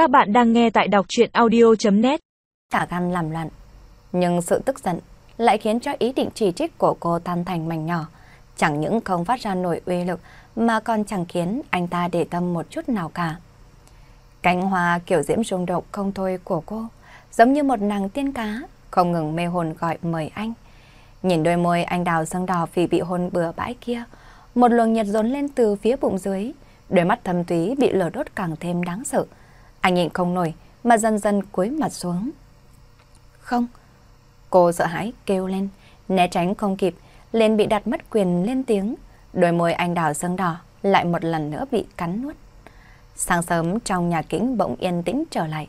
Các bạn đang nghe tại đọc chuyện audio.net Cả gan làm loạn. Nhưng sự tức giận lại khiến cho ý định chỉ trích của cô tan thành mảnh nhỏ. Chẳng những không phát ra nổi uy lực mà còn chẳng khiến anh ta để tâm một chút nào cả. Cánh hoa kiểu diễm rung động không thôi của cô, giống như một nàng tiên cá, không ngừng mê hồn gọi mời anh. Nhìn đôi môi anh đào sưng đỏ vì bị hôn bừa bãi kia, một luồng nhiệt dồn lên từ phía bụng dưới, đôi mắt thâm túy bị lửa đốt càng thêm đáng sợ. Anh nhìn không nổi mà dần dần cúi mặt xuống. Không, cô sợ hãi kêu lên, né tránh không kịp, liền bị đặt mất quyền lên tiếng. Đôi môi anh đào sưng đỏ lại một lần nữa bị cắn nuốt. Sáng sớm trong nhà kính bỗng yên tĩnh trở lại.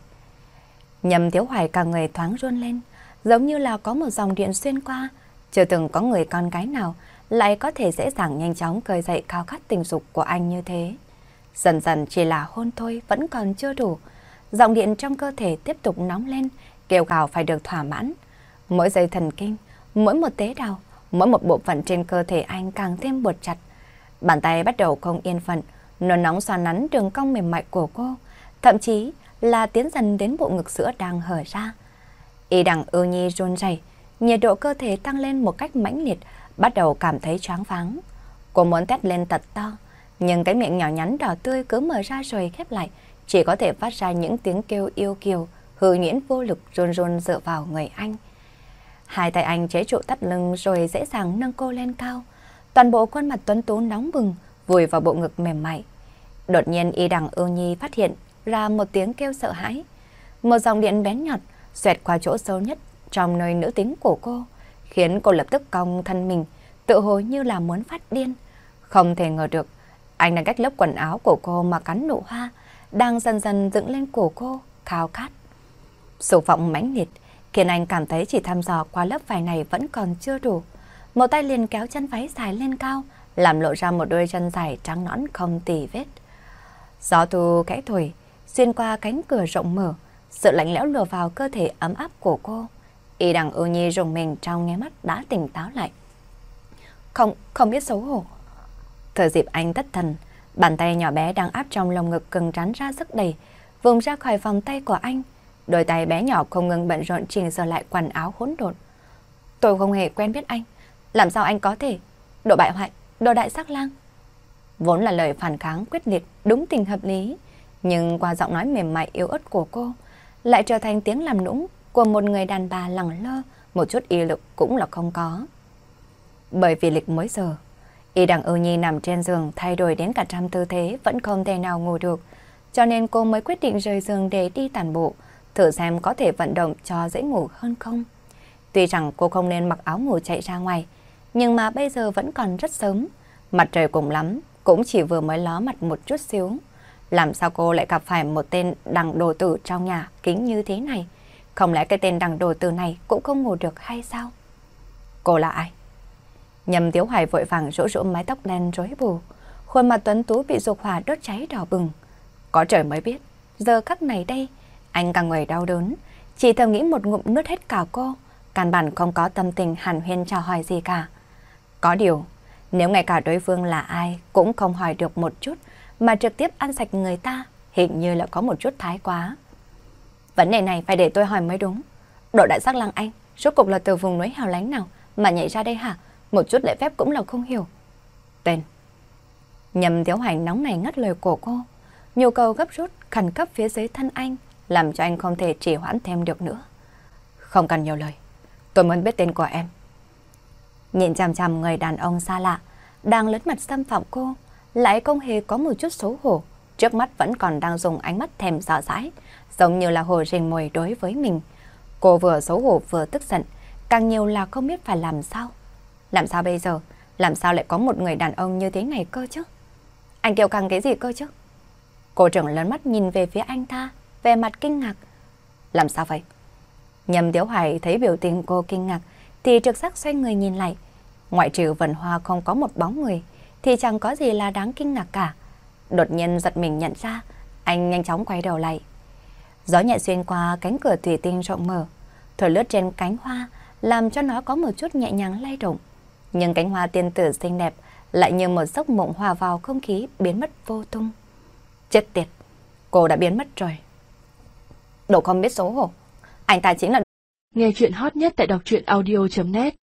Nhầm thiếu hoài cả người thoáng run lên, giống như là có một dòng điện xuyên qua. Chưa từng có người con gái nào lại có thể dễ dàng nhanh chóng cơi dậy cao khát tình dục của anh như thế. Dần dần chỉ là hôn thôi vẫn còn chưa đủ. Dòng điện trong cơ thể tiếp tục nóng lên, kêu gào phải được thỏa mãn. Mỗi dây thần kinh, mỗi một tế bào, mỗi một bộ phận trên cơ thể anh càng thêm buộc chặt. Bàn tay bắt đầu không yên phận, nôn nóng xoa nắn đường cong mềm mại của cô, thậm chí là tiến dần đến bộ ngực sữa đang hở ra. Y đằng ưu nhi run rẩy, nhiệt độ cơ thể tăng lên một cách mãnh liệt, bắt đầu cảm thấy choáng váng. Cô muốn tét lên thật to, nhưng cái miệng nhỏ nhắn đỏ tươi cứ mở ra rồi khép lại, chỉ có thể phát ra những tiếng kêu yêu kiều, hư nhuyễn vô lực run run dựa vào người anh. Hai tay anh chế trụ tắt lưng rồi dễ dàng nâng cô lên cao. Toàn bộ khuôn mặt tuấn tú nóng bừng, vùi vào bộ ngực mềm mại. Đột nhiên y đằng ưu nhi phát hiện ra một tiếng kêu sợ hãi. Một dòng điện bén nhọt xoẹt qua chỗ sâu nhất trong nơi nữ tính của cô, khiến cô lập tức cong thân mình, tự hồ như là muốn phát điên. Không thể ngờ được, anh đang cách lớp quần áo của cô mà cắn nụ hoa, đang dần dần dựng lên cổ cô, khao khát. Sổ vọng mãnh liệt, khiến anh cảm thấy chỉ thăm dò qua lớp vải này vẫn còn chưa đủ. Một tay liền kéo chân váy dài lên cao, làm lộ ra một đôi chân dài trắng nõn không tì vết. Gió thu khẽ thổi, xuyên qua cánh cửa rộng mở, sự lạnh lẽo lùa vào cơ thể ấm áp của cô. Y đằng ưu nhi rùng mình trong nghe mắt đã tỉnh táo lại. Không, không biết xấu hổ. Thời dịp anh tất thần, bàn tay nhỏ bé đang áp trong lồng ngực cứng rắn ra sức đầy, vùng ra khỏi vòng tay của anh. Đôi tay bé nhỏ không ngừng bận rộn chỉnh sửa lại quần áo hỗn độn. Tôi không hề quen biết anh, làm sao anh có thể? đồ bại hoại, đồ đại sắc lang. Vốn là lời phản kháng quyết liệt, đúng tình hợp lý, nhưng qua giọng nói mềm mại yếu ớt của cô, lại trở thành tiếng làm nũng của một người đàn bà lẳng lơ, một chút y lực cũng là không có. Bởi vì lịch mới giờ, y đằng ưu nhi nằm trên giường thay đổi đến cả trăm tư thế vẫn không thể nào ngủ được, cho nên cô mới quyết định rời giường để đi tàn bộ, thử xem có thể vận động cho dễ ngủ hơn không. Tuy rằng cô không nên mặc áo ngủ chạy ra ngoài, nhưng mà bây giờ vẫn còn rất sớm, mặt trời cùng lắm, cũng chỉ vừa mới ló mặt một chút xíu. Làm sao cô lại gặp phải một tên đằng đồ tử trong nhà kính như thế này? Không lẽ cái tên đằng đồ tử này cũng không ngủ được hay sao? Cô là ai? Nhầm Tiếu Hoài vội vàng rũ rũ mái tóc đen rối bù. Khuôn mặt tuấn tú bị dục hỏa đốt cháy đỏ bừng. Có trời mới biết, giờ khắc này đây, anh càng người đau đớn. Chỉ thầm nghĩ một ngụm nuốt hết cả cô. Căn bản không có tâm tình hàn huyên chào hỏi gì cả. Có điều, nếu ngay cả đối phương là ai cũng không hỏi được một chút mà trực tiếp ăn sạch người ta, hình như là có một chút thái quá. Vấn đề này phải để tôi hỏi mới đúng. Độ đại sắc lăng anh, rốt cục là từ vùng núi hào lánh nào mà nhảy ra đây hả? Một chút lễ phép cũng là không hiểu. Tên. Nhầm thiếu hành nóng này ngắt lời của cô. Nhu cầu gấp rút, khẩn cấp phía dưới thân anh, làm cho anh không thể trì hoãn thêm được nữa. Không cần nhiều lời. Tôi muốn biết tên của em. Nhìn chằm chằm người đàn ông xa lạ, đang lớn mặt xâm phạm cô, lại không hề có một chút xấu hổ. Trước mắt vẫn còn đang dùng ánh mắt thèm sợ dãi, giống như là hồ rình mồi đối với mình. Cô vừa xấu hổ vừa tức giận, càng nhiều là không biết phải làm sao. Làm sao bây giờ? Làm sao lại có một người đàn ông như thế này cơ chứ? Anh kêu căng cái gì cơ chứ? Cô trưởng lớn mắt nhìn về phía anh ta, về mặt kinh ngạc. Làm sao vậy? Nhầm Tiếu Hoài thấy biểu tình cô kinh ngạc, thì trực giác xoay người nhìn lại. Ngoại trừ vần hoa không có một bóng người, thì chẳng có gì là đáng kinh ngạc cả. Đột nhiên giật mình nhận ra, anh nhanh chóng quay đầu lại. Gió nhẹ xuyên qua cánh cửa thủy tinh rộng mở, thổi lướt trên cánh hoa, làm cho nó có một chút nhẹ nhàng lay động. Nhưng cánh hoa tiên tử xinh đẹp lại như một giấc mộng hòa vào không khí biến mất vô tung. Chết tiệt, cô đã biến mất rồi. đồ không biết xấu hổ. Anh ta chính là... Nghe chuyện hot nhất tại đọc truyện audio.net